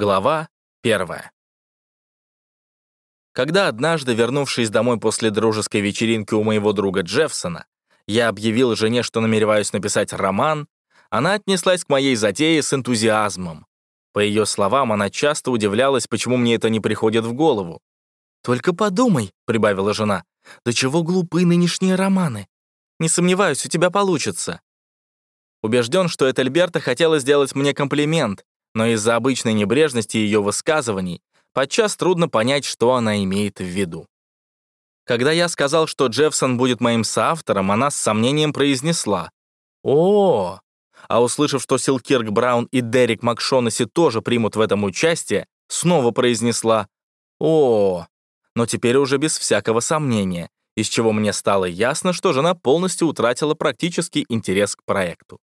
Глава первая. Когда однажды, вернувшись домой после дружеской вечеринки у моего друга Джеффсона, я объявил жене, что намереваюсь написать роман, она отнеслась к моей затее с энтузиазмом. По ее словам, она часто удивлялась, почему мне это не приходит в голову. «Только подумай», — прибавила жена, «до чего глупы нынешние романы. Не сомневаюсь, у тебя получится». Убежден, что Этельберта хотела сделать мне комплимент, но из-за обычной небрежности ее высказываний подчас трудно понять, что она имеет в виду. Когда я сказал, что Джеффсон будет моим соавтором, она с сомнением произнесла «О!», а услышав, что Силкирк Браун и Дерек Макшонесси тоже примут в этом участие, снова произнесла «О!», но теперь уже без всякого сомнения, из чего мне стало ясно, что жена полностью утратила практический интерес к проекту.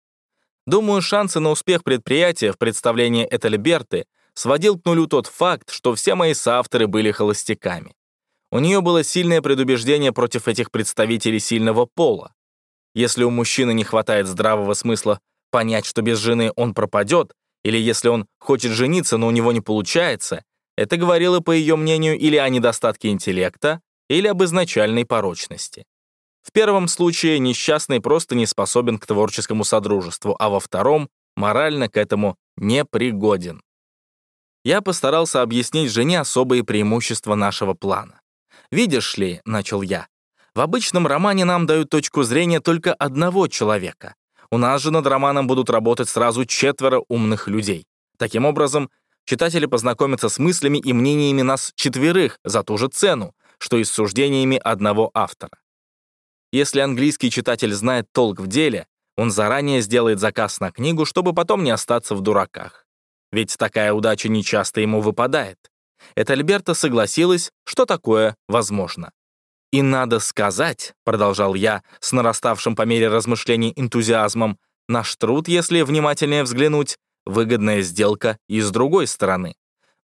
Думаю, шансы на успех предприятия в представлении Этельберты сводил к нулю тот факт, что все мои соавторы были холостяками. У нее было сильное предубеждение против этих представителей сильного пола. Если у мужчины не хватает здравого смысла понять, что без жены он пропадет, или если он хочет жениться, но у него не получается, это говорило, по ее мнению, или о недостатке интеллекта, или об изначальной порочности. Первом случае несчастный просто не способен к творческому содружеству, а во втором морально к этому не пригоден. Я постарался объяснить жене особые преимущества нашего плана. «Видишь ли», — начал я, — «в обычном романе нам дают точку зрения только одного человека. У нас же над романом будут работать сразу четверо умных людей. Таким образом, читатели познакомятся с мыслями и мнениями нас четверых за ту же цену, что и с суждениями одного автора. Если английский читатель знает толк в деле, он заранее сделает заказ на книгу, чтобы потом не остаться в дураках. Ведь такая удача нечасто ему выпадает. Это Альберта согласилась, что такое возможно. «И надо сказать», — продолжал я с нараставшим по мере размышлений энтузиазмом, «наш труд, если внимательнее взглянуть, выгодная сделка и с другой стороны.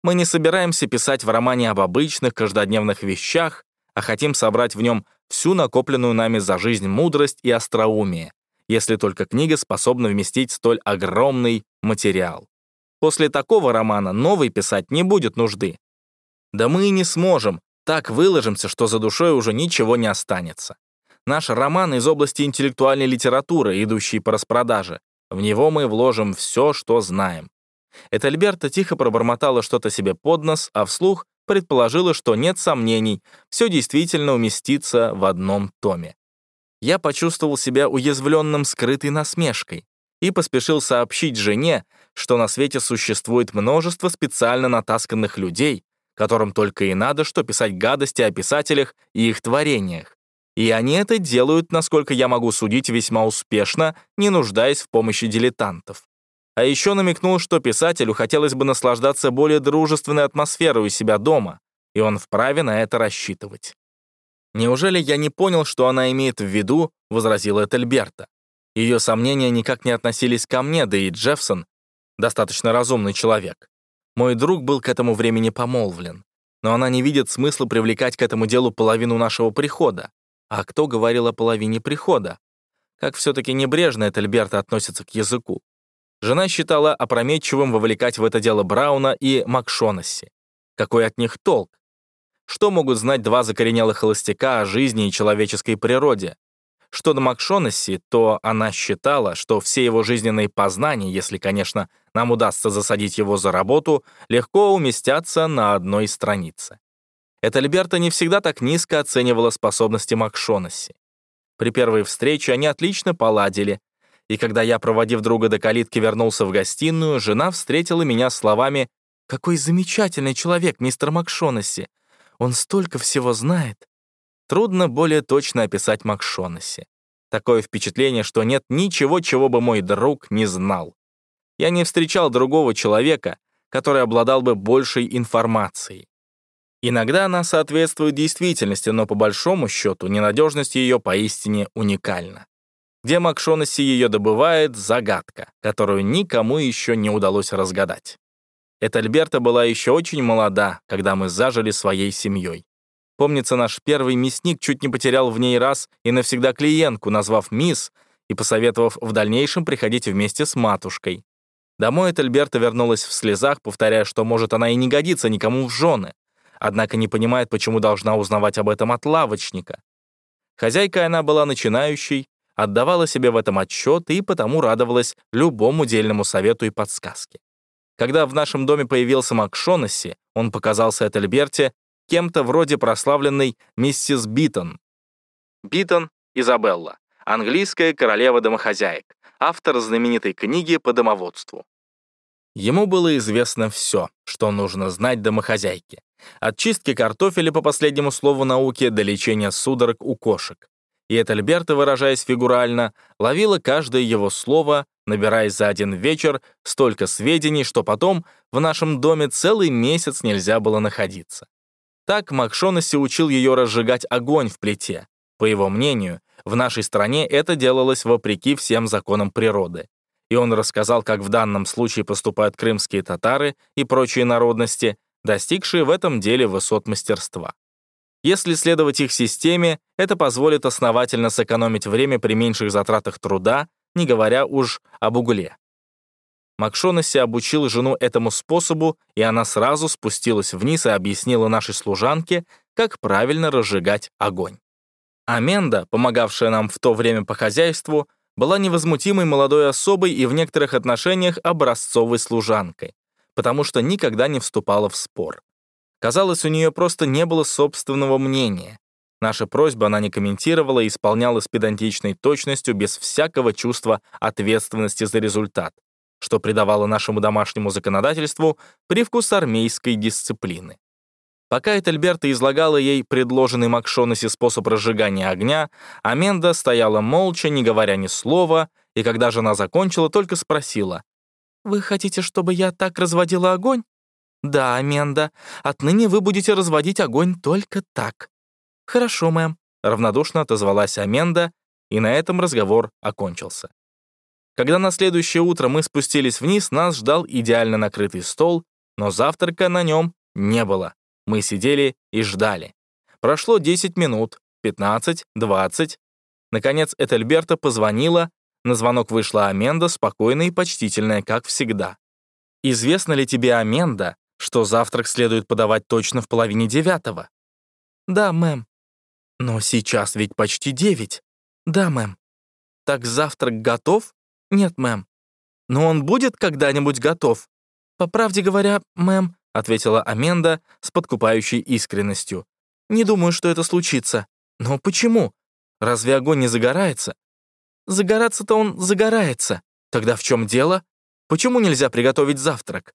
Мы не собираемся писать в романе об обычных каждодневных вещах, а хотим собрать в нем всю накопленную нами за жизнь мудрость и остроумие, если только книга способна вместить столь огромный материал. После такого романа новый писать не будет нужды. Да мы и не сможем, так выложимся, что за душой уже ничего не останется. Наш роман из области интеллектуальной литературы, идущий по распродаже. В него мы вложим все, что знаем. Этельберта тихо пробормотала что-то себе под нос, а вслух предположила, что нет сомнений, все действительно уместится в одном томе. Я почувствовал себя уязвленным скрытой насмешкой и поспешил сообщить жене, что на свете существует множество специально натасканных людей, которым только и надо, что писать гадости о писателях и их творениях. И они это делают, насколько я могу судить, весьма успешно, не нуждаясь в помощи дилетантов. А еще намекнул, что писателю хотелось бы наслаждаться более дружественной атмосферой у себя дома, и он вправе на это рассчитывать. «Неужели я не понял, что она имеет в виду?» — возразила Этельберта. Ее сомнения никак не относились ко мне, да и Джеффсон — достаточно разумный человек. Мой друг был к этому времени помолвлен. Но она не видит смысла привлекать к этому делу половину нашего прихода. А кто говорил о половине прихода? Как все-таки небрежно Этельберта относится к языку. Жена считала опрометчивым вовлекать в это дело Брауна и Макшонесси. Какой от них толк? Что могут знать два закоренелых холостяка о жизни и человеческой природе? Что до Макшонесси, то она считала, что все его жизненные познания, если, конечно, нам удастся засадить его за работу, легко уместятся на одной странице. Этельберта не всегда так низко оценивала способности Макшонесси. При первой встрече они отлично поладили, и когда я, проводив друга до калитки, вернулся в гостиную, жена встретила меня словами «Какой замечательный человек, мистер Макшонесси! Он столько всего знает!» Трудно более точно описать Макшонесси. Такое впечатление, что нет ничего, чего бы мой друг не знал. Я не встречал другого человека, который обладал бы большей информацией. Иногда она соответствует действительности, но по большому счету ненадежность ее поистине уникальна. Где Макшонесси ее добывает — загадка, которую никому еще не удалось разгадать. Эта Альберта была еще очень молода, когда мы зажили своей семьей. Помнится, наш первый мясник чуть не потерял в ней раз и навсегда клиентку, назвав мисс и посоветовав в дальнейшем приходить вместе с матушкой. Домой Этельберта вернулась в слезах, повторяя, что, может, она и не годится никому в жены, однако не понимает, почему должна узнавать об этом от лавочника. Хозяйкой она была начинающей, отдавала себе в этом отчет и потому радовалась любому дельному совету и подсказке. Когда в нашем доме появился Макшонесси, он показался Этельберте кем-то вроде прославленной миссис Битон. Битон Изабелла, английская королева домохозяек, автор знаменитой книги по домоводству. Ему было известно все, что нужно знать домохозяйке. От чистки картофеля по последнему слову науки до лечения судорог у кошек. И Этельберта, выражаясь фигурально, ловила каждое его слово, набираясь за один вечер столько сведений, что потом в нашем доме целый месяц нельзя было находиться. Так Макшонаси учил ее разжигать огонь в плите. По его мнению, в нашей стране это делалось вопреки всем законам природы. И он рассказал, как в данном случае поступают крымские татары и прочие народности, достигшие в этом деле высот мастерства. Если следовать их системе, это позволит основательно сэкономить время при меньших затратах труда, не говоря уж об угле. Макшонаси обучил жену этому способу, и она сразу спустилась вниз и объяснила нашей служанке, как правильно разжигать огонь. Аменда, помогавшая нам в то время по хозяйству, была невозмутимой молодой особой и в некоторых отношениях образцовой служанкой, потому что никогда не вступала в спор. Казалось, у нее просто не было собственного мнения. Наши просьбы она не комментировала и исполняла с педантичной точностью без всякого чувства ответственности за результат, что придавало нашему домашнему законодательству привкус армейской дисциплины. Пока Этельберта излагала ей предложенный Макшонаси способ разжигания огня, Аменда стояла молча, не говоря ни слова, и когда жена закончила, только спросила, «Вы хотите, чтобы я так разводила огонь?» «Да, Аменда, отныне вы будете разводить огонь только так». «Хорошо, мэм», — равнодушно отозвалась Аменда, и на этом разговор окончился. Когда на следующее утро мы спустились вниз, нас ждал идеально накрытый стол, но завтрака на нем не было. Мы сидели и ждали. Прошло 10 минут, 15, 20. Наконец Этельберта позвонила. На звонок вышла Аменда, спокойная и почтительная, как всегда. «Известно ли тебе, Аменда, что завтрак следует подавать точно в половине девятого?» «Да, мэм». «Но сейчас ведь почти девять». «Да, мэм». «Так завтрак готов?» «Нет, мэм». «Но он будет когда-нибудь готов?» «По правде говоря, мэм, — ответила Аменда с подкупающей искренностью. «Не думаю, что это случится. Но почему? Разве огонь не загорается?» «Загораться-то он загорается. Тогда в чем дело? Почему нельзя приготовить завтрак?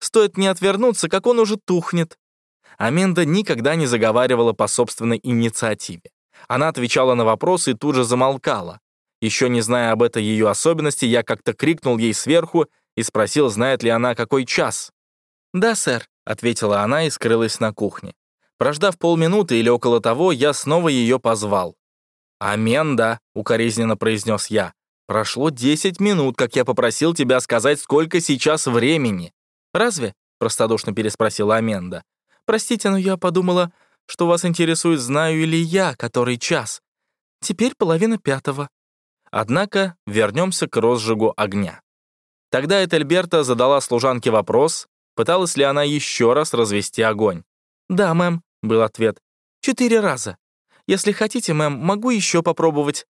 Стоит не отвернуться, как он уже тухнет». Аменда никогда не заговаривала по собственной инициативе. Она отвечала на вопросы и тут же замолкала. Еще не зная об этой ее особенности, я как-то крикнул ей сверху и спросил, знает ли она, какой час. «Да, сэр», — ответила она и скрылась на кухне. Прождав полминуты или около того, я снова ее позвал. «Аменда», — укоризненно произнес я, «прошло 10 минут, как я попросил тебя сказать, сколько сейчас времени». «Разве?» — простодушно переспросила Аменда. «Простите, но я подумала, что вас интересует, знаю ли я, который час. Теперь половина пятого». Однако вернемся к розжигу огня. Тогда Этельберта задала служанке вопрос, Пыталась ли она еще раз развести огонь? «Да, мэм», — был ответ. «Четыре раза. Если хотите, мэм, могу еще попробовать».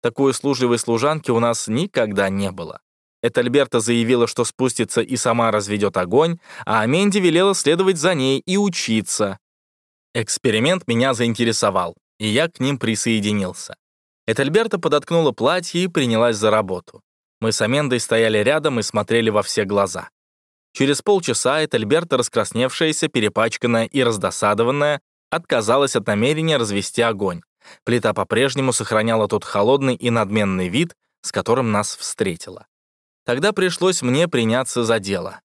Такой услужливой служанки у нас никогда не было. Это Альберта заявила, что спустится и сама разведет огонь, а Аменди велела следовать за ней и учиться. Эксперимент меня заинтересовал, и я к ним присоединился. Этельберта подоткнула платье и принялась за работу. Мы с Амендой стояли рядом и смотрели во все глаза. Через полчаса Этельберта, раскрасневшаяся, перепачканная и раздосадованная, отказалась от намерения развести огонь. Плита по-прежнему сохраняла тот холодный и надменный вид, с которым нас встретила. Тогда пришлось мне приняться за дело.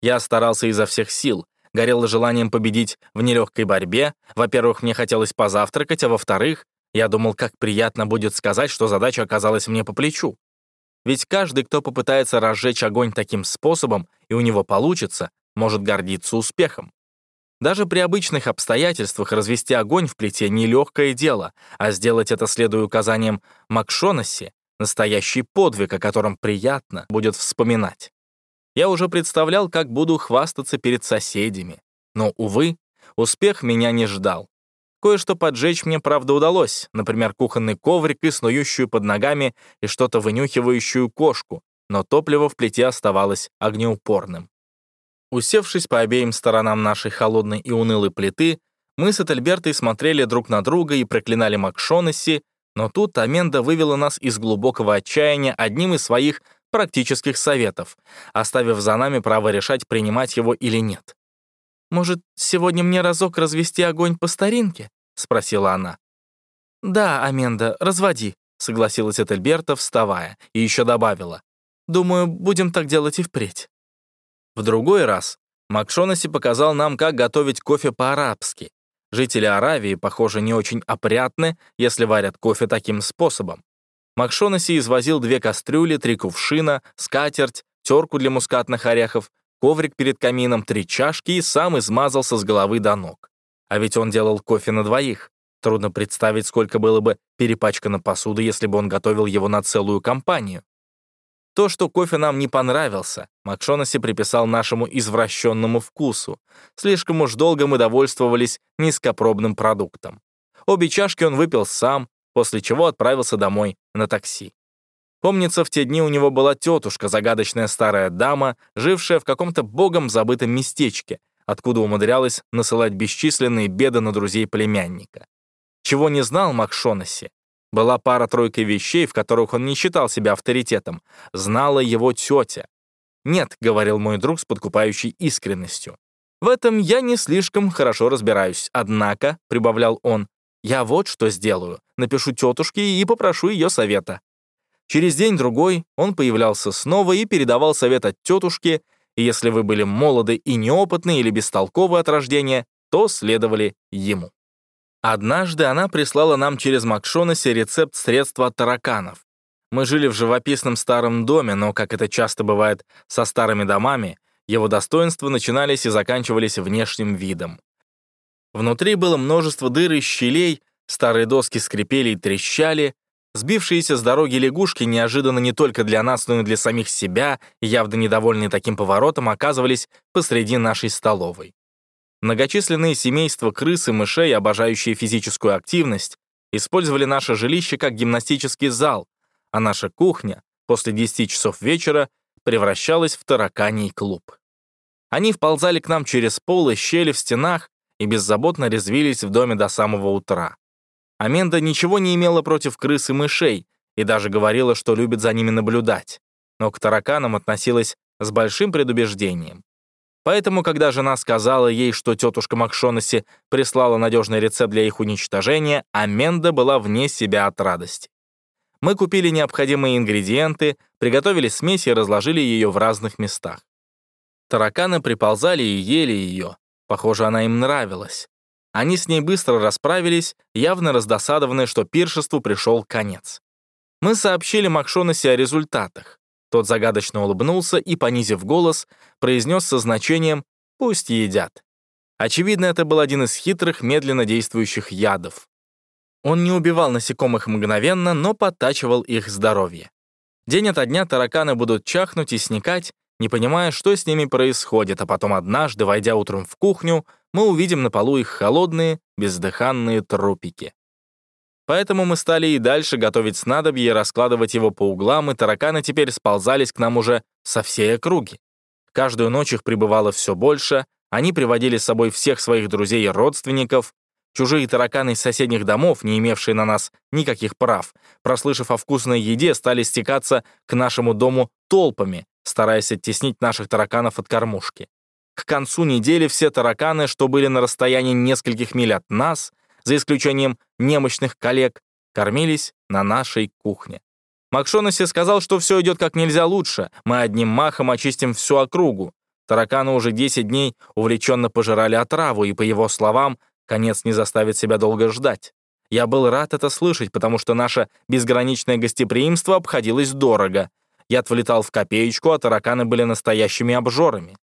Я старался изо всех сил, горел желанием победить в нелегкой борьбе. Во-первых, мне хотелось позавтракать, а во-вторых, я думал, как приятно будет сказать, что задача оказалась мне по плечу. Ведь каждый, кто попытается разжечь огонь таким способом, и у него получится, может гордиться успехом. Даже при обычных обстоятельствах развести огонь в плите — нелегкое дело, а сделать это, следуя указаниям Макшонаси, настоящий подвиг, о котором приятно будет вспоминать. Я уже представлял, как буду хвастаться перед соседями. Но, увы, успех меня не ждал. Кое-что поджечь мне, правда, удалось, например, кухонный коврик и снующую под ногами и что-то вынюхивающую кошку, но топливо в плите оставалось огнеупорным. Усевшись по обеим сторонам нашей холодной и унылой плиты, мы с Этельбертой смотрели друг на друга и проклинали Макшонесси, но тут Аменда вывела нас из глубокого отчаяния одним из своих практических советов, оставив за нами право решать, принимать его или нет. «Может, сегодня мне разок развести огонь по старинке?» — спросила она. «Да, Аменда, разводи», — согласилась Этельберта, вставая, и еще добавила. «Думаю, будем так делать и впредь». В другой раз Макшонаси показал нам, как готовить кофе по-арабски. Жители Аравии, похоже, не очень опрятны, если варят кофе таким способом. Макшонаси извозил две кастрюли, три кувшина, скатерть, терку для мускатных орехов, коврик перед камином, три чашки и сам измазался с головы до ног. А ведь он делал кофе на двоих. Трудно представить, сколько было бы перепачкано посуды, если бы он готовил его на целую компанию. То, что кофе нам не понравился, Макшонаси приписал нашему извращенному вкусу. Слишком уж долго мы довольствовались низкопробным продуктом. Обе чашки он выпил сам, после чего отправился домой на такси. Помнится, в те дни у него была тетушка, загадочная старая дама, жившая в каком-то богом забытом местечке, откуда умудрялась насылать бесчисленные беды на друзей племянника. Чего не знал Макшонаси, была пара-тройка вещей, в которых он не считал себя авторитетом. Знала его тетя. «Нет», — говорил мой друг с подкупающей искренностью. «В этом я не слишком хорошо разбираюсь. Однако», — прибавлял он, «я вот что сделаю. Напишу тетушке и попрошу ее совета». Через день-другой он появлялся снова и передавал совет от тетушки, и если вы были молоды и неопытны или бестолковы от рождения, то следовали ему. Однажды она прислала нам через Макшонаси рецепт средства от тараканов. Мы жили в живописном старом доме, но, как это часто бывает со старыми домами, его достоинства начинались и заканчивались внешним видом. Внутри было множество дыр и щелей, старые доски скрипели и трещали, сбившиеся с дороги лягушки неожиданно не только для нас, но и для самих себя, явно недовольные таким поворотом, оказывались посреди нашей столовой. Многочисленные семейства крыс и мышей, обожающие физическую активность, использовали наше жилище как гимнастический зал, а наша кухня после 10 часов вечера превращалась в тараканий клуб. Они вползали к нам через пол и щели в стенах и беззаботно резвились в доме до самого утра. Аменда ничего не имела против крыс и мышей и даже говорила, что любит за ними наблюдать, но к тараканам относилась с большим предубеждением. Поэтому, когда жена сказала ей, что тетушка Макшонаси прислала надежный рецепт для их уничтожения, Аменда была вне себя от радости. Мы купили необходимые ингредиенты, приготовили смесь и разложили ее в разных местах. Тараканы приползали и ели ее. Похоже, она им нравилась. Они с ней быстро расправились, явно раздосадованные, что пиршеству пришел конец. Мы сообщили Макшонаси о результатах. Тот загадочно улыбнулся и, понизив голос, произнес со значением «пусть едят». Очевидно, это был один из хитрых, медленно действующих ядов. Он не убивал насекомых мгновенно, но подтачивал их здоровье. День ото дня тараканы будут чахнуть и сникать, не понимая, что с ними происходит, а потом однажды, войдя утром в кухню, мы увидим на полу их холодные, бездыханные трупики. Поэтому мы стали и дальше готовить снадобье раскладывать его по углам, и тараканы теперь сползались к нам уже со всей округи. Каждую ночь их прибывало все больше, они приводили с собой всех своих друзей и родственников. Чужие тараканы из соседних домов, не имевшие на нас никаких прав, прослышав о вкусной еде, стали стекаться к нашему дому толпами, стараясь оттеснить наших тараканов от кормушки. К концу недели все тараканы, что были на расстоянии нескольких миль от нас, за исключением немощных коллег, кормились на нашей кухне. Макшонаси сказал, что все идет как нельзя лучше, мы одним махом очистим всю округу. Тараканы уже 10 дней увлеченно пожирали отраву, и, по его словам, конец не заставит себя долго ждать. Я был рад это слышать, потому что наше безграничное гостеприимство обходилось дорого. Я влетал в копеечку, а тараканы были настоящими обжорами.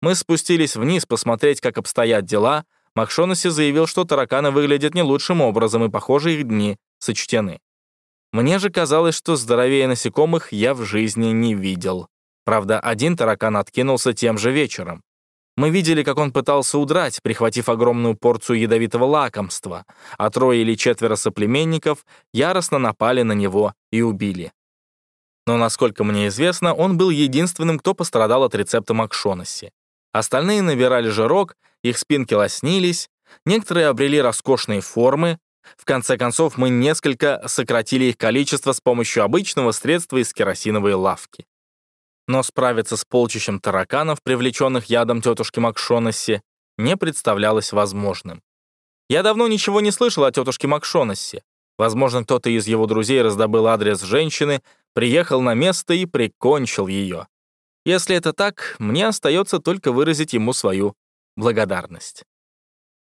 Мы спустились вниз посмотреть, как обстоят дела, Макшонаси заявил, что тараканы выглядят не лучшим образом, и, похоже, их дни сочтены. Мне же казалось, что здоровее насекомых я в жизни не видел. Правда, один таракан откинулся тем же вечером. Мы видели, как он пытался удрать, прихватив огромную порцию ядовитого лакомства, а трое или четверо соплеменников яростно напали на него и убили. Но, насколько мне известно, он был единственным, кто пострадал от рецепта Макшонесси. Остальные набирали жирок, их спинки лоснились, некоторые обрели роскошные формы. В конце концов, мы несколько сократили их количество с помощью обычного средства из керосиновой лавки. Но справиться с полчищем тараканов, привлеченных ядом тетушки Макшонесси, не представлялось возможным. Я давно ничего не слышал о тетушке Макшонесси. Возможно, кто-то из его друзей раздобыл адрес женщины, приехал на место и прикончил ее. Если это так, мне остается только выразить ему свою благодарность.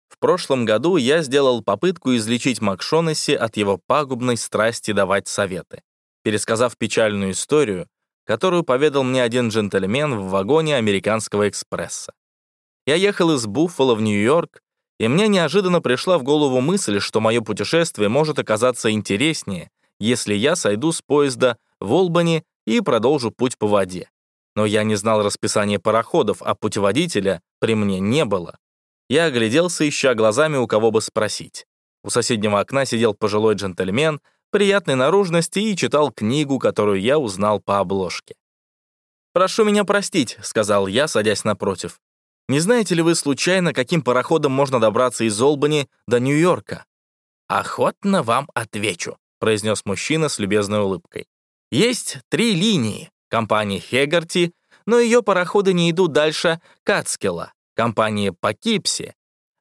В прошлом году я сделал попытку излечить Макшонесси от его пагубной страсти давать советы. Пересказав печальную историю, которую поведал мне один джентльмен в вагоне американского экспресса. Я ехал из Буффало в Нью-Йорк, и мне неожиданно пришла в голову мысль, что мое путешествие может оказаться интереснее, если я сойду с поезда в Олбани и продолжу путь по воде. Но я не знал расписания пароходов, а путеводителя при мне не было. Я огляделся, ища глазами, у кого бы спросить. У соседнего окна сидел пожилой джентльмен, приятной наружности и читал книгу, которую я узнал по обложке. «Прошу меня простить», — сказал я, садясь напротив. Не знаете ли вы случайно, каким пароходом можно добраться из Олбани до Нью-Йорка?» «Охотно вам отвечу», — произнес мужчина с любезной улыбкой. «Есть три линии. Компании Хегарти, но ее пароходы не идут дальше Кацкела, компании Покипси.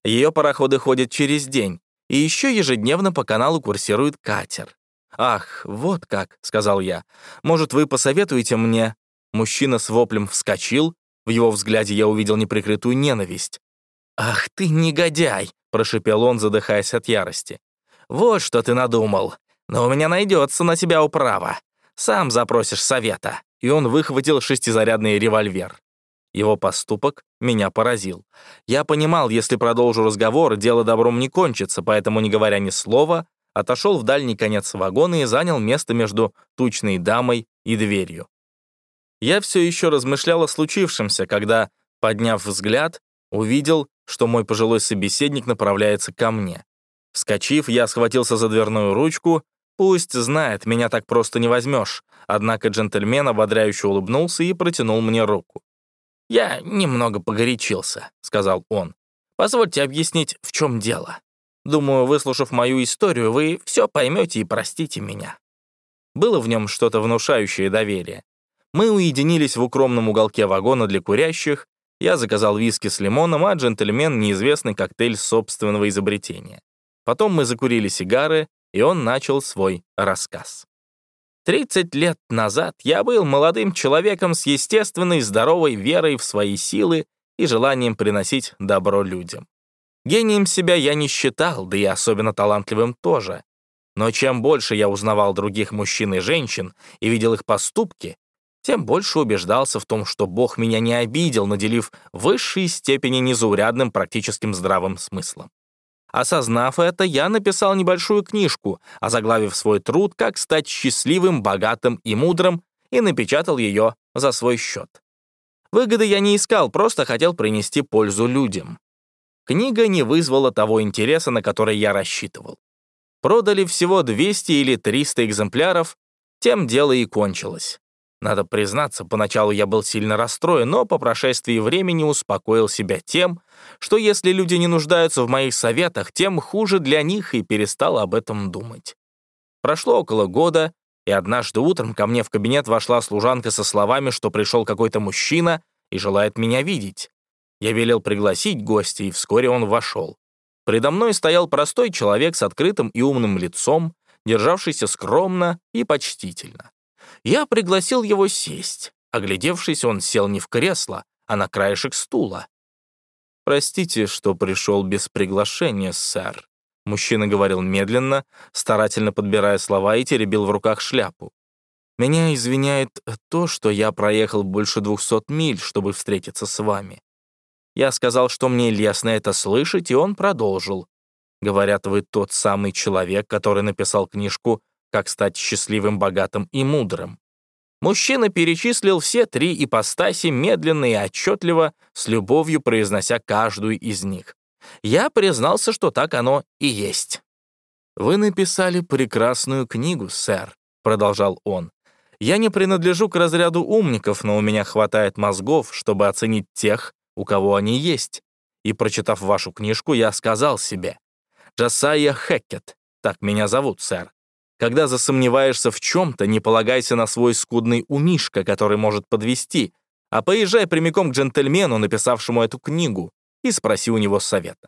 Ее пароходы ходят через день, и еще ежедневно по каналу курсирует катер. «Ах, вот как», — сказал я. «Может, вы посоветуете мне?» Мужчина с воплем вскочил, в его взгляде я увидел неприкрытую ненависть. «Ах ты, негодяй!» — прошипел он, задыхаясь от ярости. «Вот что ты надумал. Но у меня найдется на тебя управа. Сам запросишь совета». И он выхватил шестизарядный револьвер. Его поступок меня поразил. Я понимал, если продолжу разговор, дело добром не кончится, поэтому, не говоря ни слова, отошел в дальний конец вагона и занял место между тучной дамой и дверью. Я все еще размышлял о случившемся, когда, подняв взгляд, увидел, что мой пожилой собеседник направляется ко мне. Вскочив, я схватился за дверную ручку. Пусть знает, меня так просто не возьмешь. Однако джентльмен ободряюще улыбнулся и протянул мне руку. «Я немного погорячился», — сказал он. «Позвольте объяснить, в чем дело. Думаю, выслушав мою историю, вы все поймете и простите меня». Было в нем что-то внушающее доверие. Мы уединились в укромном уголке вагона для курящих, я заказал виски с лимоном, а джентльмен — неизвестный коктейль собственного изобретения. Потом мы закурили сигары, и он начал свой рассказ. «Тридцать лет назад я был молодым человеком с естественной здоровой верой в свои силы и желанием приносить добро людям. Гением себя я не считал, да и особенно талантливым тоже. Но чем больше я узнавал других мужчин и женщин и видел их поступки, тем больше убеждался в том, что Бог меня не обидел, наделив высшей степени незаурядным практическим здравым смыслом. Осознав это, я написал небольшую книжку, озаглавив свой труд «Как стать счастливым, богатым и мудрым» и напечатал ее за свой счет. Выгоды я не искал, просто хотел принести пользу людям. Книга не вызвала того интереса, на который я рассчитывал. Продали всего 200 или 300 экземпляров, тем дело и кончилось. Надо признаться, поначалу я был сильно расстроен, но по прошествии времени успокоил себя тем, что если люди не нуждаются в моих советах, тем хуже для них и перестал об этом думать. Прошло около года, и однажды утром ко мне в кабинет вошла служанка со словами, что пришел какой-то мужчина и желает меня видеть. Я велел пригласить гостя, и вскоре он вошел. Предо мной стоял простой человек с открытым и умным лицом, державшийся скромно и почтительно. Я пригласил его сесть. Оглядевшись, он сел не в кресло, а на краешек стула. «Простите, что пришел без приглашения, сэр», — мужчина говорил медленно, старательно подбирая слова и теребил в руках шляпу. «Меня извиняет то, что я проехал больше двухсот миль, чтобы встретиться с вами. Я сказал, что мне лестно это слышать, и он продолжил. Говорят, вы тот самый человек, который написал книжку как стать счастливым, богатым и мудрым. Мужчина перечислил все три ипостаси медленно и отчетливо, с любовью произнося каждую из них. Я признался, что так оно и есть. «Вы написали прекрасную книгу, сэр», — продолжал он. «Я не принадлежу к разряду умников, но у меня хватает мозгов, чтобы оценить тех, у кого они есть. И, прочитав вашу книжку, я сказал себе, «Джасайя Хеккет, так меня зовут, сэр. Когда засомневаешься в чем-то, не полагайся на свой скудный умишка, который может подвести, а поезжай прямиком к джентльмену, написавшему эту книгу, и спроси у него совета.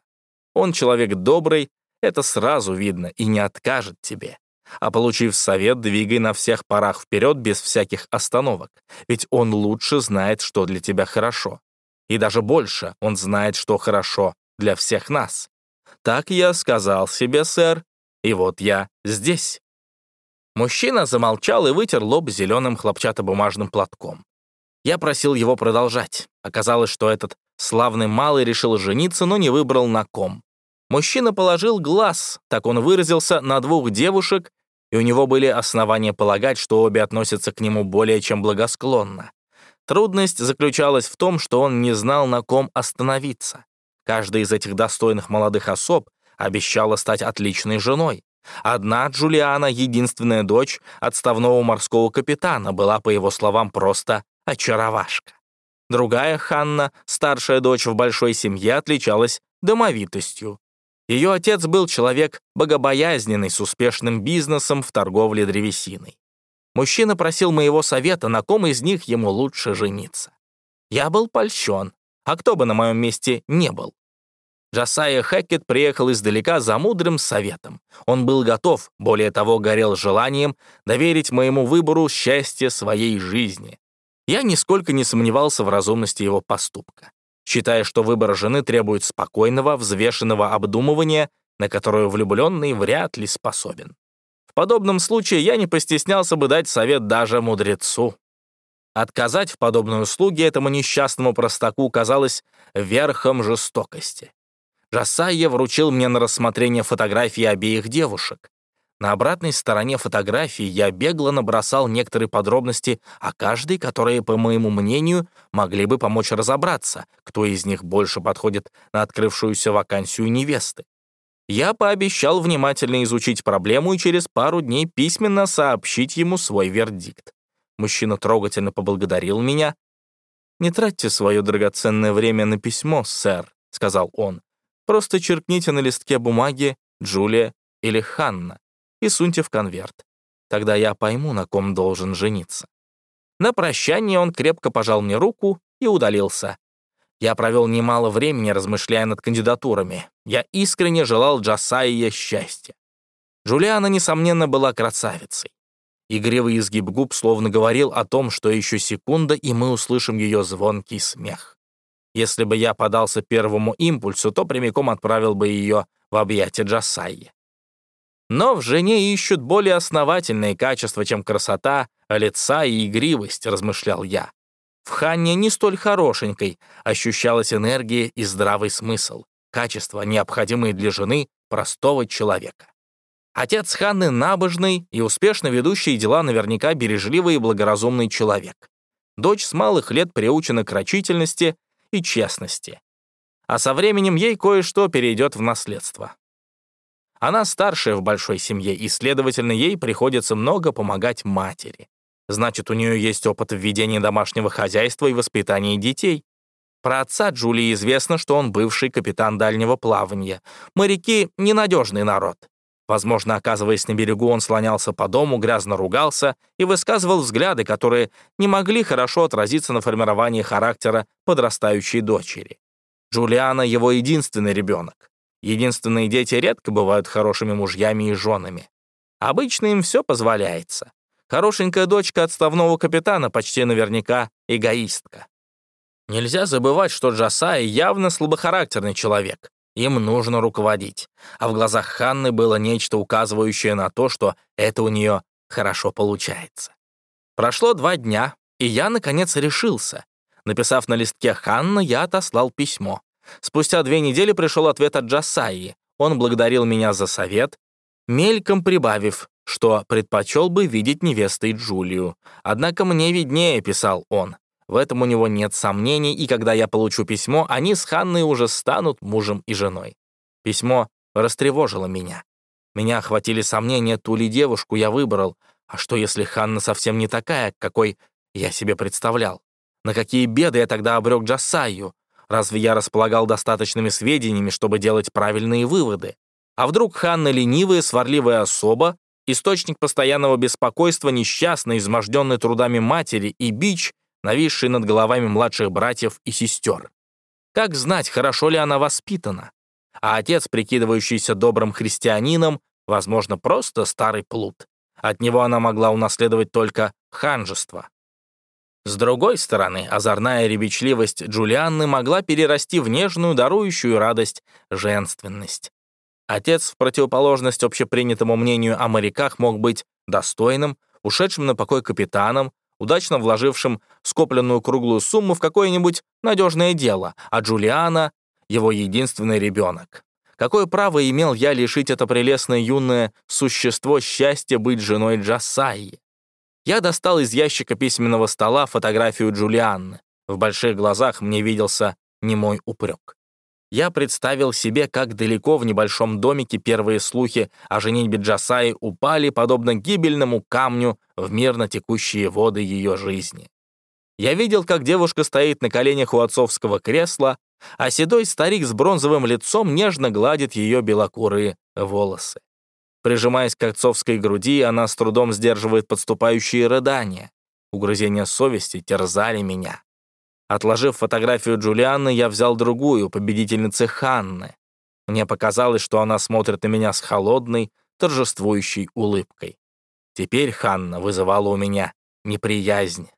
Он человек добрый, это сразу видно, и не откажет тебе. А получив совет, двигай на всех парах вперед без всяких остановок, ведь он лучше знает, что для тебя хорошо. И даже больше, он знает, что хорошо для всех нас. Так я сказал себе, сэр, и вот я здесь. Мужчина замолчал и вытер лоб зеленым хлопчатобумажным платком. Я просил его продолжать. Оказалось, что этот славный малый решил жениться, но не выбрал на ком. Мужчина положил глаз, так он выразился, на двух девушек, и у него были основания полагать, что обе относятся к нему более чем благосклонно. Трудность заключалась в том, что он не знал, на ком остановиться. Каждая из этих достойных молодых особ обещала стать отличной женой. Одна Джулиана, единственная дочь отставного морского капитана, была, по его словам, просто очаровашка. Другая Ханна, старшая дочь в большой семье, отличалась домовитостью. Ее отец был человек богобоязненный с успешным бизнесом в торговле древесиной. Мужчина просил моего совета, на ком из них ему лучше жениться. Я был польщен, а кто бы на моем месте не был. Джасая Хэкет приехал издалека за мудрым советом. Он был готов, более того, горел желанием доверить моему выбору счастье своей жизни. Я нисколько не сомневался в разумности его поступка, считая, что выбор жены требует спокойного, взвешенного обдумывания, на которое влюбленный вряд ли способен. В подобном случае я не постеснялся бы дать совет даже мудрецу. Отказать в подобной услуге этому несчастному простаку казалось верхом жестокости. Жасайя вручил мне на рассмотрение фотографии обеих девушек. На обратной стороне фотографии я бегло набросал некоторые подробности о каждой, которые, по моему мнению, могли бы помочь разобраться, кто из них больше подходит на открывшуюся вакансию невесты. Я пообещал внимательно изучить проблему и через пару дней письменно сообщить ему свой вердикт. Мужчина трогательно поблагодарил меня. «Не тратьте свое драгоценное время на письмо, сэр», — сказал он. Просто черкните на листке бумаги Джулия или Ханна и суньте в конверт. Тогда я пойму, на ком должен жениться. На прощание он крепко пожал мне руку и удалился. Я провел немало времени, размышляя над кандидатурами. Я искренне желал Джасайе счастья. Джулиана, несомненно, была красавицей. Игривый изгиб губ словно говорил о том, что еще секунда, и мы услышим ее звонкий смех. Если бы я подался первому импульсу, то прямиком отправил бы ее в объятия Джасайи. Но в жене ищут более основательные качества, чем красота, лица и игривость, размышлял я. В Ханне не столь хорошенькой ощущалась энергия и здравый смысл, качества, необходимые для жены простого человека. Отец Ханны набожный и успешно ведущий дела наверняка бережливый и благоразумный человек. Дочь с малых лет приучена к рачительности и честности. А со временем ей кое-что перейдет в наследство. Она старшая в большой семье, и, следовательно, ей приходится много помогать матери. Значит, у нее есть опыт в домашнего хозяйства и воспитании детей. Про отца Джулии известно, что он бывший капитан дальнего плавания. Моряки — ненадежный народ. Возможно, оказываясь на берегу, он слонялся по дому, грязно ругался и высказывал взгляды, которые не могли хорошо отразиться на формировании характера подрастающей дочери. Джулиана — его единственный ребенок. Единственные дети редко бывают хорошими мужьями и женами. Обычно им все позволяется. Хорошенькая дочка отставного капитана почти наверняка эгоистка. Нельзя забывать, что Джасай явно слабохарактерный человек. Им нужно руководить. А в глазах Ханны было нечто, указывающее на то, что это у нее хорошо получается. Прошло два дня, и я, наконец, решился. Написав на листке Ханна, я отослал письмо. Спустя две недели пришел ответ от Джасаи. Он благодарил меня за совет, мельком прибавив, что предпочел бы видеть невестой Джулию. Однако мне виднее, писал он. В этом у него нет сомнений, и когда я получу письмо, они с Ханной уже станут мужем и женой. Письмо растревожило меня. Меня охватили сомнения, ту ли девушку я выбрал. А что, если Ханна совсем не такая, какой я себе представлял? На какие беды я тогда обрек Джасаю? Разве я располагал достаточными сведениями, чтобы делать правильные выводы? А вдруг Ханна ленивая, сварливая особа, источник постоянного беспокойства, несчастный, изможденный трудами матери и бич, нависший над головами младших братьев и сестер? Как знать, хорошо ли она воспитана? А отец, прикидывающийся добрым христианином, возможно, просто старый плут. От него она могла унаследовать только ханжество. С другой стороны, озорная ребячливость Джулианны могла перерасти в нежную, дарующую радость женственность. Отец, в противоположность общепринятому мнению о моряках, мог быть достойным, ушедшим на покой капитаном, удачно вложившим скопленную круглую сумму в какое-нибудь надежное дело, а Джулиана — его единственный ребенок. Какое право имел я лишить это прелестное юное существо счастья быть женой Джасаи? Я достал из ящика письменного стола фотографию Джулианны. В больших глазах мне виделся немой упрек. Я представил себе, как далеко в небольшом домике первые слухи о женитьбе Джасаи упали, подобно гибельному камню, в мирно текущие воды ее жизни. Я видел, как девушка стоит на коленях у отцовского кресла, а седой старик с бронзовым лицом нежно гладит ее белокурые волосы. Прижимаясь к отцовской груди, она с трудом сдерживает подступающие рыдания. Угрызения совести терзали меня. Отложив фотографию Джулианны, я взял другую, победительницы Ханны. Мне показалось, что она смотрит на меня с холодной, торжествующей улыбкой. Теперь Ханна вызывала у меня неприязнь.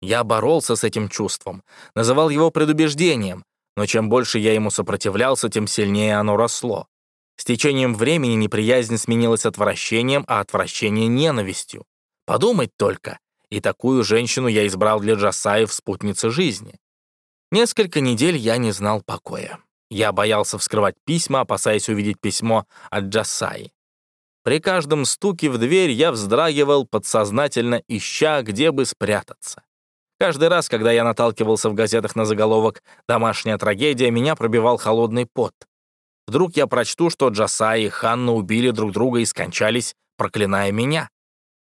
Я боролся с этим чувством, называл его предубеждением, но чем больше я ему сопротивлялся, тем сильнее оно росло. С течением времени неприязнь сменилась отвращением, а отвращение — ненавистью. Подумать только, и такую женщину я избрал для Джасаи в спутнице жизни. Несколько недель я не знал покоя. Я боялся вскрывать письма, опасаясь увидеть письмо от Джасаи. При каждом стуке в дверь я вздрагивал, подсознательно ища, где бы спрятаться. Каждый раз, когда я наталкивался в газетах на заголовок «Домашняя трагедия», меня пробивал холодный пот. Вдруг я прочту, что Джасай и Ханна убили друг друга и скончались, проклиная меня.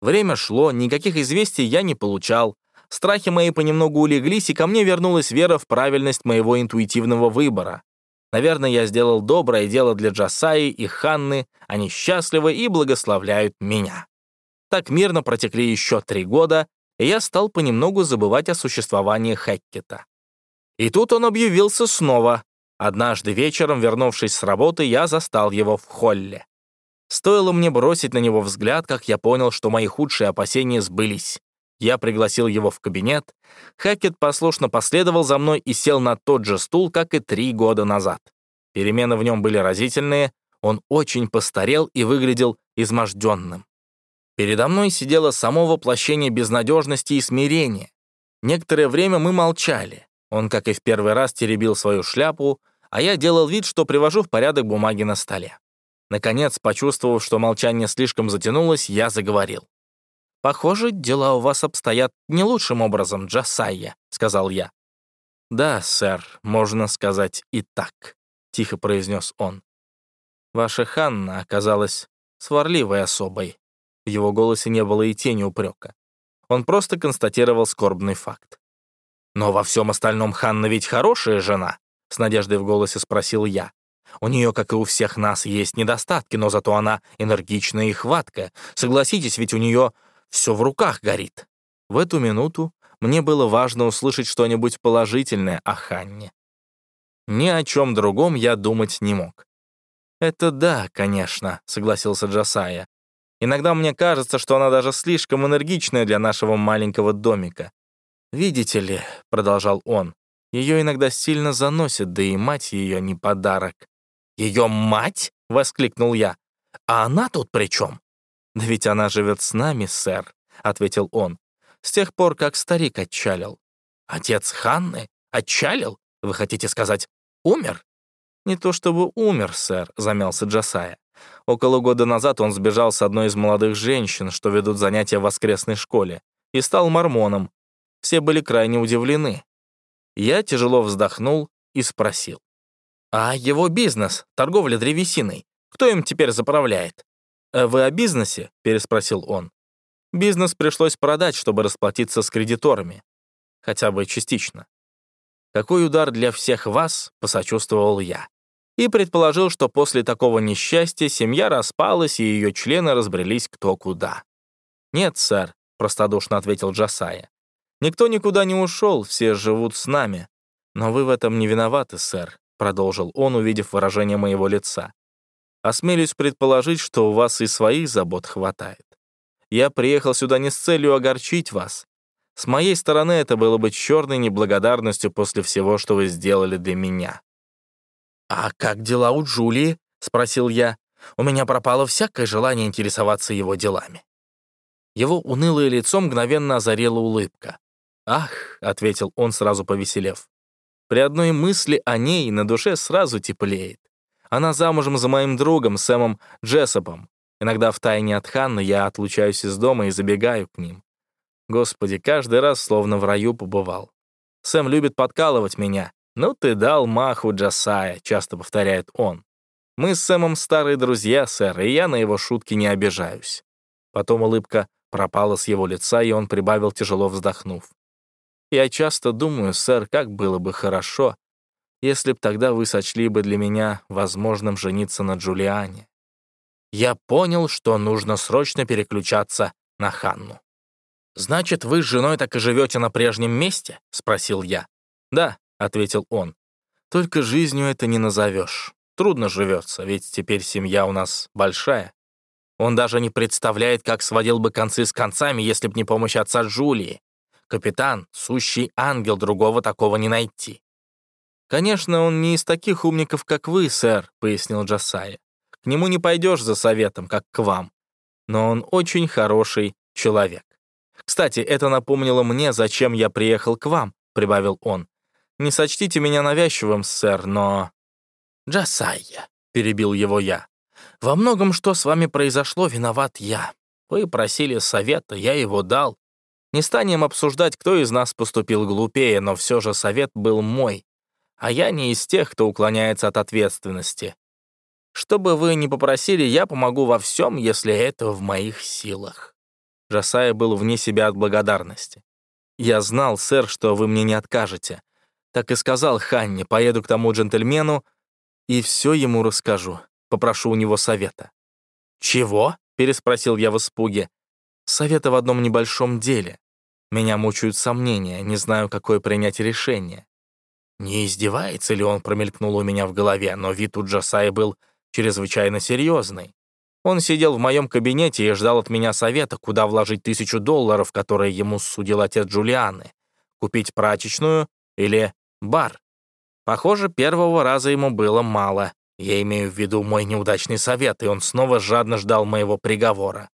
Время шло, никаких известий я не получал. Страхи мои понемногу улеглись, и ко мне вернулась вера в правильность моего интуитивного выбора. Наверное, я сделал доброе дело для Джасаи и Ханны, они счастливы и благословляют меня. Так мирно протекли еще три года, и я стал понемногу забывать о существовании Хеккета. И тут он объявился снова, Однажды вечером, вернувшись с работы, я застал его в холле. Стоило мне бросить на него взгляд, как я понял, что мои худшие опасения сбылись. Я пригласил его в кабинет. Хакет послушно последовал за мной и сел на тот же стул, как и три года назад. Перемены в нем были разительные, он очень постарел и выглядел изможденным. Передо мной сидело само воплощение безнадежности и смирения. Некоторое время мы молчали. Он, как и в первый раз, теребил свою шляпу, а я делал вид, что привожу в порядок бумаги на столе. Наконец, почувствовав, что молчание слишком затянулось, я заговорил. «Похоже, дела у вас обстоят не лучшим образом, Джасайя», — сказал я. «Да, сэр, можно сказать и так», — тихо произнес он. «Ваша Ханна оказалась сварливой особой». В его голосе не было и тени упрека. Он просто констатировал скорбный факт. «Но во всем остальном Ханна ведь хорошая жена», с надеждой в голосе спросил я. У нее, как и у всех нас, есть недостатки, но зато она энергичная и хваткая. Согласитесь, ведь у нее все в руках горит. В эту минуту мне было важно услышать что-нибудь положительное о Ханне. Ни о чем другом я думать не мог. «Это да, конечно», — согласился Джасая. «Иногда мне кажется, что она даже слишком энергичная для нашего маленького домика. Видите ли», — продолжал он, ее иногда сильно заносит, да и мать ее не подарок. «Ее мать?» — воскликнул я. «А она тут при чем?» «Да ведь она живет с нами, сэр», — ответил он. «С тех пор, как старик отчалил». «Отец Ханны? Отчалил? Вы хотите сказать, умер?» «Не то чтобы умер, сэр», — замялся Джасая. Около года назад он сбежал с одной из молодых женщин, что ведут занятия в воскресной школе, и стал мормоном. Все были крайне удивлены. Я тяжело вздохнул и спросил. «А его бизнес, торговля древесиной, кто им теперь заправляет?» «Э, «Вы о бизнесе?» — переспросил он. «Бизнес пришлось продать, чтобы расплатиться с кредиторами. Хотя бы частично. Какой удар для всех вас, посочувствовал я. И предположил, что после такого несчастья семья распалась, и ее члены разбрелись кто куда. «Нет, сэр», — простодушно ответил Джасая. «Никто никуда не ушел, все живут с нами. Но вы в этом не виноваты, сэр», — продолжил он, увидев выражение моего лица. «Осмелюсь предположить, что у вас и своих забот хватает. Я приехал сюда не с целью огорчить вас, с моей стороны это было бы черной неблагодарностью после всего, что вы сделали для меня. «А как дела у Джулии?» — спросил я. У меня пропало всякое желание интересоваться его делами. Его унылое лицо мгновенно озарила улыбка. «Ах», — ответил он, сразу повеселев. «При одной мысли о ней на душе сразу теплеет. Она замужем за моим другом Сэмом Джессопом. Иногда втайне от Ханны я отлучаюсь из дома и забегаю к ним. Господи, каждый раз словно в раю побывал. Сэм любит подкалывать меня. «Ну ты дал маху, Джасая», — часто повторяет он. «Мы с Сэмом старые друзья, сэр, и я на его шутки не обижаюсь». Потом улыбка пропала с его лица, и он прибавил, тяжело вздохнув. «Я часто думаю, сэр, как было бы хорошо, если б тогда вы сочли бы для меня возможным жениться на Джулиане. Я понял, что нужно срочно переключаться на Ханну. «Значит, вы с женой так и живете на прежнем месте?» — спросил я. «Да», — ответил он. «Только жизнью это не назовешь. Трудно живется, ведь теперь семья у нас большая. Он даже не представляет, как сводил бы концы с концами, если б не помощь отца Джулии. Капитан — сущий ангел, другого такого не найти». «Конечно, он не из таких умников, как вы, сэр», — пояснил Джасая. «К нему не пойдешь за советом, как к вам. Но он очень хороший человек». Кстати, это напомнило мне, зачем я приехал к вам», — прибавил он. «Не сочтите меня навязчивым, сэр, но...» «Джасайя», — перебил его я. «Во многом, что с вами произошло, виноват я. Вы просили совета, я его дал. Не станем обсуждать, кто из нас поступил глупее, но все же совет был мой. А я не из тех, кто уклоняется от ответственности. Что бы вы ни попросили, я помогу во всем, если это в моих силах». Жасая был вне себя от благодарности. «Я знал, сэр, что вы мне не откажете. Так и сказал Ханне, поеду к тому джентльмену и все ему расскажу. Попрошу у него совета». «Чего?» — переспросил я в испуге. «Совета в одном небольшом деле. Меня мучают сомнения, не знаю, какое принять решение». Не издевается ли он, промелькнул у меня в голове, но вид у Джасаи был чрезвычайно серьезный. Он сидел в моем кабинете и ждал от меня совета, куда вложить тысячу долларов, которые ему судил отец Джулианы. Купить прачечную или бар. Похоже, первого раза ему было мало. Я имею в виду мой неудачный совет, и он снова жадно ждал моего приговора.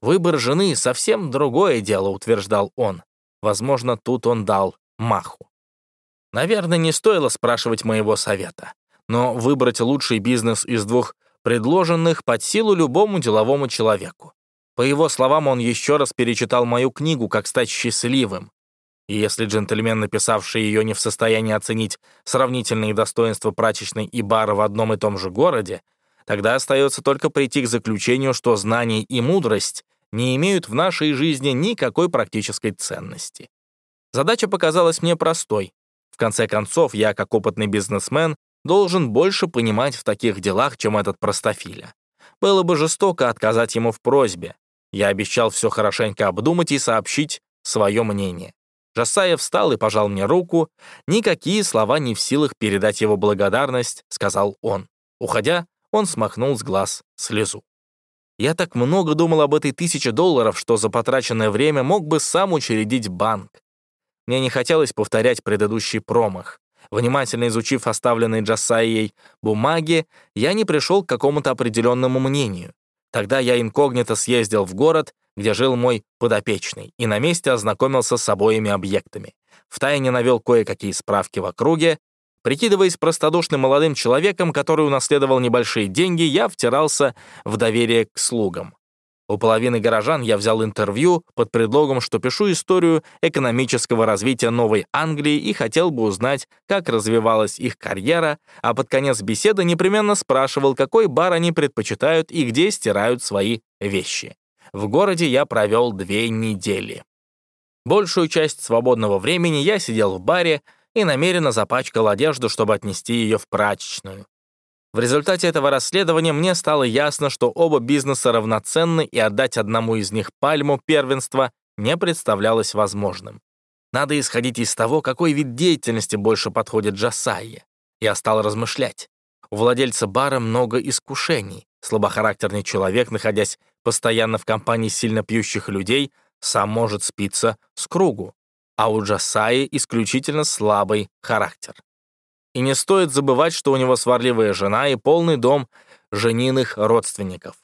Выбор жены — совсем другое дело, утверждал он. Возможно, тут он дал маху. Наверное, не стоило спрашивать моего совета. Но выбрать лучший бизнес из двух предложенных под силу любому деловому человеку. По его словам, он еще раз перечитал мою книгу «Как стать счастливым». И если джентльмен, написавший ее, не в состоянии оценить сравнительные достоинства прачечной и бара в одном и том же городе, тогда остается только прийти к заключению, что знание и мудрость не имеют в нашей жизни никакой практической ценности. Задача показалась мне простой. В конце концов, я, как опытный бизнесмен, должен больше понимать в таких делах, чем этот простофиля. Было бы жестоко отказать ему в просьбе. Я обещал все хорошенько обдумать и сообщить свое мнение. Жасаев встал и пожал мне руку. «Никакие слова не в силах передать его благодарность», — сказал он. Уходя, он смахнул с глаз слезу. Я так много думал об этой тысяче долларов, что за потраченное время мог бы сам учредить банк. Мне не хотелось повторять предыдущий промах. Внимательно изучив оставленные Джасайей бумаги, я не пришел к какому-то определенному мнению. Тогда я инкогнито съездил в город, где жил мой подопечный, и на месте ознакомился с обоими объектами. Втайне навел кое-какие справки в округе, Прикидываясь простодушным молодым человеком, который унаследовал небольшие деньги, я втирался в доверие к слугам. У половины горожан я взял интервью под предлогом, что пишу историю экономического развития Новой Англии и хотел бы узнать, как развивалась их карьера, а под конец беседы непременно спрашивал, какой бар они предпочитают и где стирают свои вещи. В городе я провел две недели. Большую часть свободного времени я сидел в баре и намеренно запачкал одежду, чтобы отнести ее в прачечную. В результате этого расследования мне стало ясно, что оба бизнеса равноценны, и отдать одному из них пальму первенства не представлялось возможным. Надо исходить из того, какой вид деятельности больше подходит Джасайе. Я стал размышлять. У владельца бара много искушений. Слабохарактерный человек, находясь постоянно в компании сильно пьющих людей, сам может спиться с кругу. А у Джасаи исключительно слабый характер. И не стоит забывать, что у него сварливая жена и полный дом жениных родственников.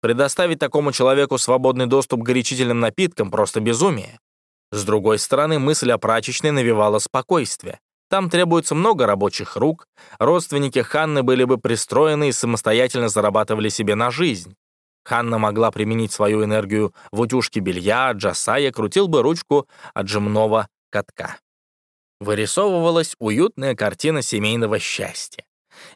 Предоставить такому человеку свободный доступ к горячительным напиткам — просто безумие. С другой стороны, мысль о прачечной навевала спокойствие. Там требуется много рабочих рук, родственники Ханны были бы пристроены и самостоятельно зарабатывали себе на жизнь. Ханна могла применить свою энергию в утюжке белья, Джасая крутил бы ручку отжимного катка вырисовывалась уютная картина семейного счастья.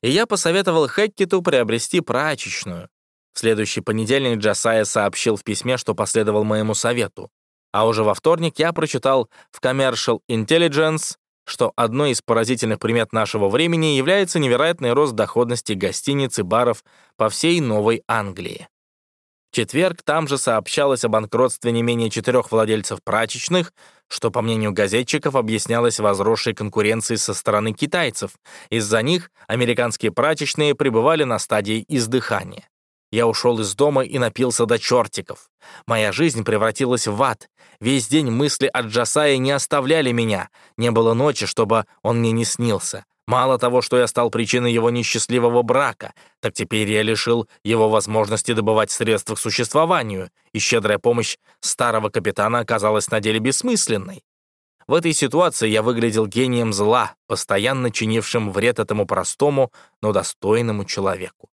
И я посоветовал Хэккету приобрести прачечную. В следующий понедельник Джасая сообщил в письме, что последовал моему совету. А уже во вторник я прочитал в Commercial Intelligence, что одной из поразительных примет нашего времени является невероятный рост доходности гостиниц и баров по всей Новой Англии. Четверг там же сообщалось о банкротстве не менее четырех владельцев прачечных, что, по мнению газетчиков, объяснялось возросшей конкуренцией со стороны китайцев. Из-за них американские прачечные пребывали на стадии издыхания. Я ушел из дома и напился до чертиков. Моя жизнь превратилась в ад. Весь день мысли о Джасае не оставляли меня. Не было ночи, чтобы он мне не снился. Мало того, что я стал причиной его несчастливого брака, так теперь я лишил его возможности добывать средства к существованию, и щедрая помощь старого капитана оказалась на деле бессмысленной. В этой ситуации я выглядел гением зла, постоянно чинившим вред этому простому, но достойному человеку.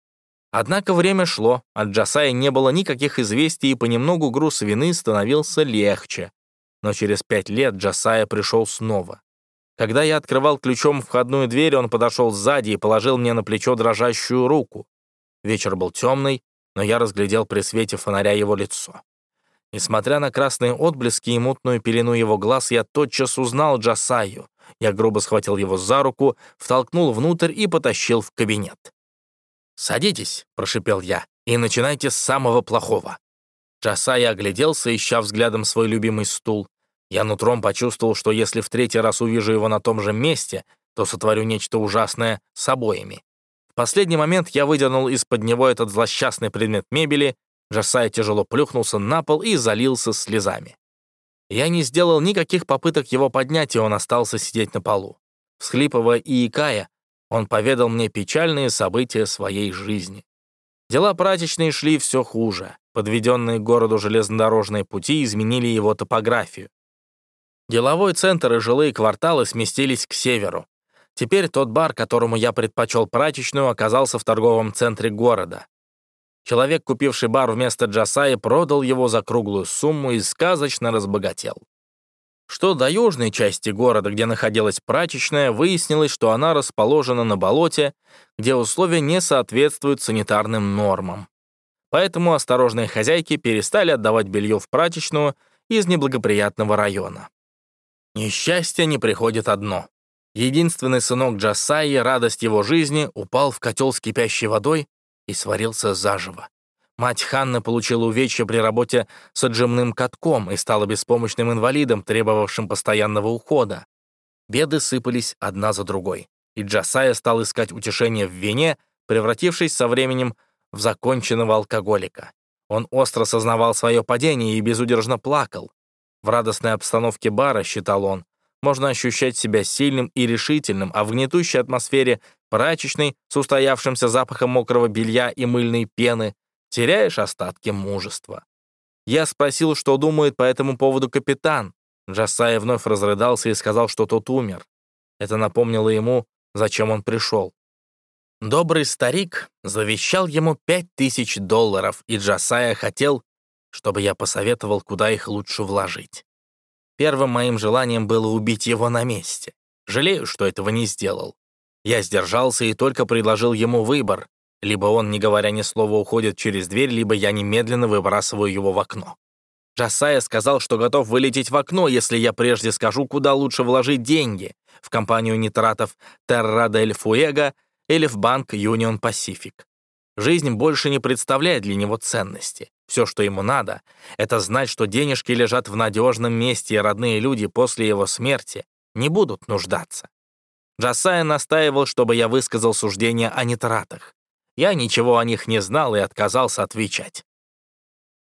Однако время шло, от Джасая не было никаких известий, и понемногу груз вины становился легче. Но через пять лет Джасая пришел снова. Когда я открывал ключом входную дверь, он подошел сзади и положил мне на плечо дрожащую руку. Вечер был темный, но я разглядел при свете фонаря его лицо. Несмотря на красные отблески и мутную пелену его глаз, я тотчас узнал Джасаю. Я грубо схватил его за руку, втолкнул внутрь и потащил в кабинет. «Садитесь», — прошипел я, — «и начинайте с самого плохого». Джасая огляделся, ища взглядом свой любимый стул. Я нутром почувствовал, что если в третий раз увижу его на том же месте, то сотворю нечто ужасное с обоями. В последний момент я выдернул из-под него этот злосчастный предмет мебели, Джасай тяжело плюхнулся на пол и залился слезами. Я не сделал никаких попыток его поднять, и он остался сидеть на полу. Всхлипывая и икая, он поведал мне печальные события своей жизни. Дела прачечные шли все хуже. Подведенные городу железнодорожные пути изменили его топографию. Деловой центр и жилые кварталы сместились к северу. Теперь тот бар, которому я предпочел прачечную, оказался в торговом центре города. Человек, купивший бар вместо Джасаи, продал его за круглую сумму и сказочно разбогател. Что до южной части города, где находилась прачечная, выяснилось, что она расположена на болоте, где условия не соответствуют санитарным нормам. Поэтому осторожные хозяйки перестали отдавать белье в прачечную из неблагоприятного района. Несчастье не приходит одно. Единственный сынок Джасаи, радость его жизни, упал в котел с кипящей водой и сварился заживо. Мать Ханны получила увечья при работе с отжимным катком и стала беспомощным инвалидом, требовавшим постоянного ухода. Беды сыпались одна за другой, и Джасая стал искать утешение в вине, превратившись со временем в законченного алкоголика. Он остро сознавал свое падение и безудержно плакал. В радостной обстановке бара, считал он, можно ощущать себя сильным и решительным, а в гнетущей атмосфере прачечной с устоявшимся запахом мокрого белья и мыльной пены теряешь остатки мужества. Я спросил, что думает по этому поводу капитан. Джасай вновь разрыдался и сказал, что тот умер. Это напомнило ему зачем он пришел. Добрый старик завещал ему пять тысяч долларов, и Джасая хотел, чтобы я посоветовал, куда их лучше вложить. Первым моим желанием было убить его на месте. Жалею, что этого не сделал. Я сдержался и только предложил ему выбор. Либо он, не говоря ни слова, уходит через дверь, либо я немедленно выбрасываю его в окно. Джасая сказал, что готов вылететь в окно, если я прежде скажу, куда лучше вложить деньги — в компанию нитратов Terra del Fuego или в банк Union Pacific. Жизнь больше не представляет для него ценности. Все, что ему надо, это знать, что денежки лежат в надежном месте, и родные люди после его смерти не будут нуждаться. Джасая настаивал, чтобы я высказал суждение о нитратах. Я ничего о них не знал и отказался отвечать.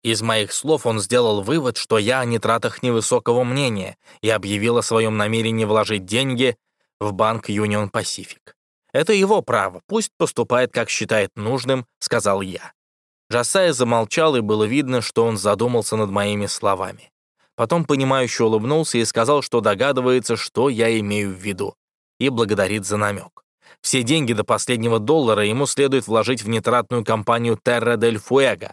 Из моих слов он сделал вывод, что я о нитратах невысокого мнения и объявил о своем намерении вложить деньги в банк Union Pacific. «Это его право, пусть поступает, как считает нужным», — сказал я. Джасая замолчал, и было видно, что он задумался над моими словами. Потом понимающе улыбнулся и сказал, что догадывается, что я имею в виду, и благодарит за намек. Все деньги до последнего доллара ему следует вложить в нитратную компанию Terra del Fuego,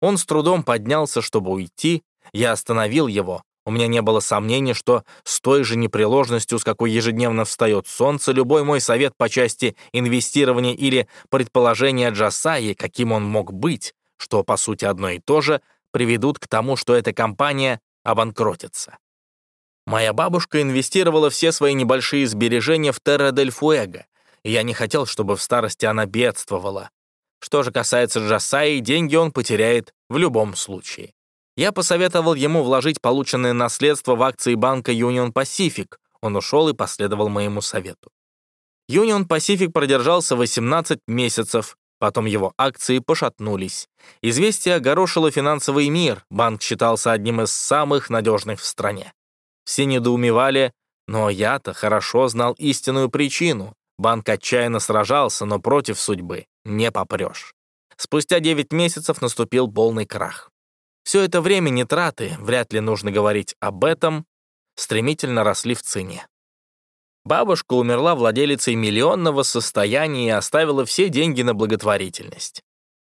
он с трудом поднялся, чтобы уйти. Я остановил его. У меня не было сомнений, что с той же непреложностью, с какой ежедневно встает солнце, любой мой совет по части инвестирования или предположения Джасаи, каким он мог быть, что по сути одно и то же, приведут к тому, что эта компания обанкротится. Моя бабушка инвестировала все свои небольшие сбережения в Терра дель Фуэго, и я не хотел, чтобы в старости она бедствовала. Что же касается Джасаи, деньги он потеряет в любом случае. Я посоветовал ему вложить полученное наследство в акции банка Union Pacific. Он ушел и последовал моему совету. Union Pacific продержался 18 месяцев, потом его акции пошатнулись. Известие огорошило финансовый мир, банк считался одним из самых надежных в стране. Все недоумевали, но я-то хорошо знал истинную причину. Банк отчаянно сражался, но против судьбы не попрешь. Спустя 9 месяцев наступил полный крах. Все это время нитраты, вряд ли нужно говорить об этом, стремительно росли в цене. Бабушка умерла владелицей миллионного состояния и оставила все деньги на благотворительность.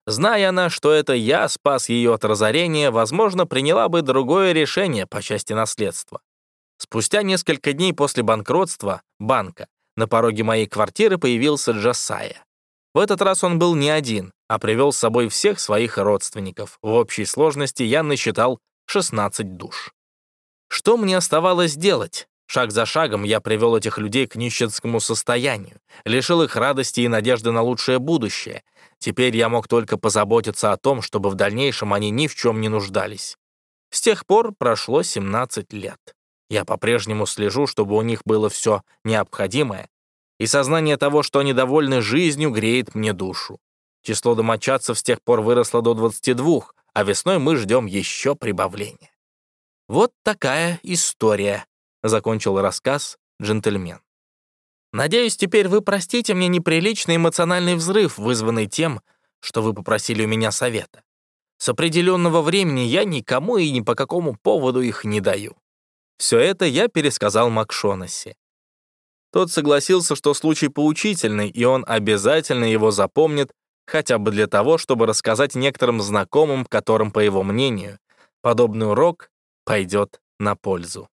Зная она, что это я спас ее от разорения, возможно, приняла бы другое решение по части наследства. Спустя несколько дней после банкротства банка на пороге моей квартиры появился Джасая. В этот раз он был не один, а привел с собой всех своих родственников. В общей сложности я насчитал 16 душ. Что мне оставалось делать? Шаг за шагом я привел этих людей к нищенскому состоянию, лишил их радости и надежды на лучшее будущее. Теперь я мог только позаботиться о том, чтобы в дальнейшем они ни в чем не нуждались. С тех пор прошло 17 лет. Я по-прежнему слежу, чтобы у них было все необходимое, и сознание того, что они довольны жизнью, греет мне душу. Число домочадцев с тех пор выросло до 22, а весной мы ждем еще прибавления. Вот такая история, — закончил рассказ джентльмен. Надеюсь, теперь вы простите мне неприличный эмоциональный взрыв, вызванный тем, что вы попросили у меня совета. С определенного времени я никому и ни по какому поводу их не даю. Все это я пересказал Макшонаси. Тот согласился, что случай поучительный, и он обязательно его запомнит, хотя бы для того, чтобы рассказать некоторым знакомым, которым, по его мнению, подобный урок пойдет на пользу.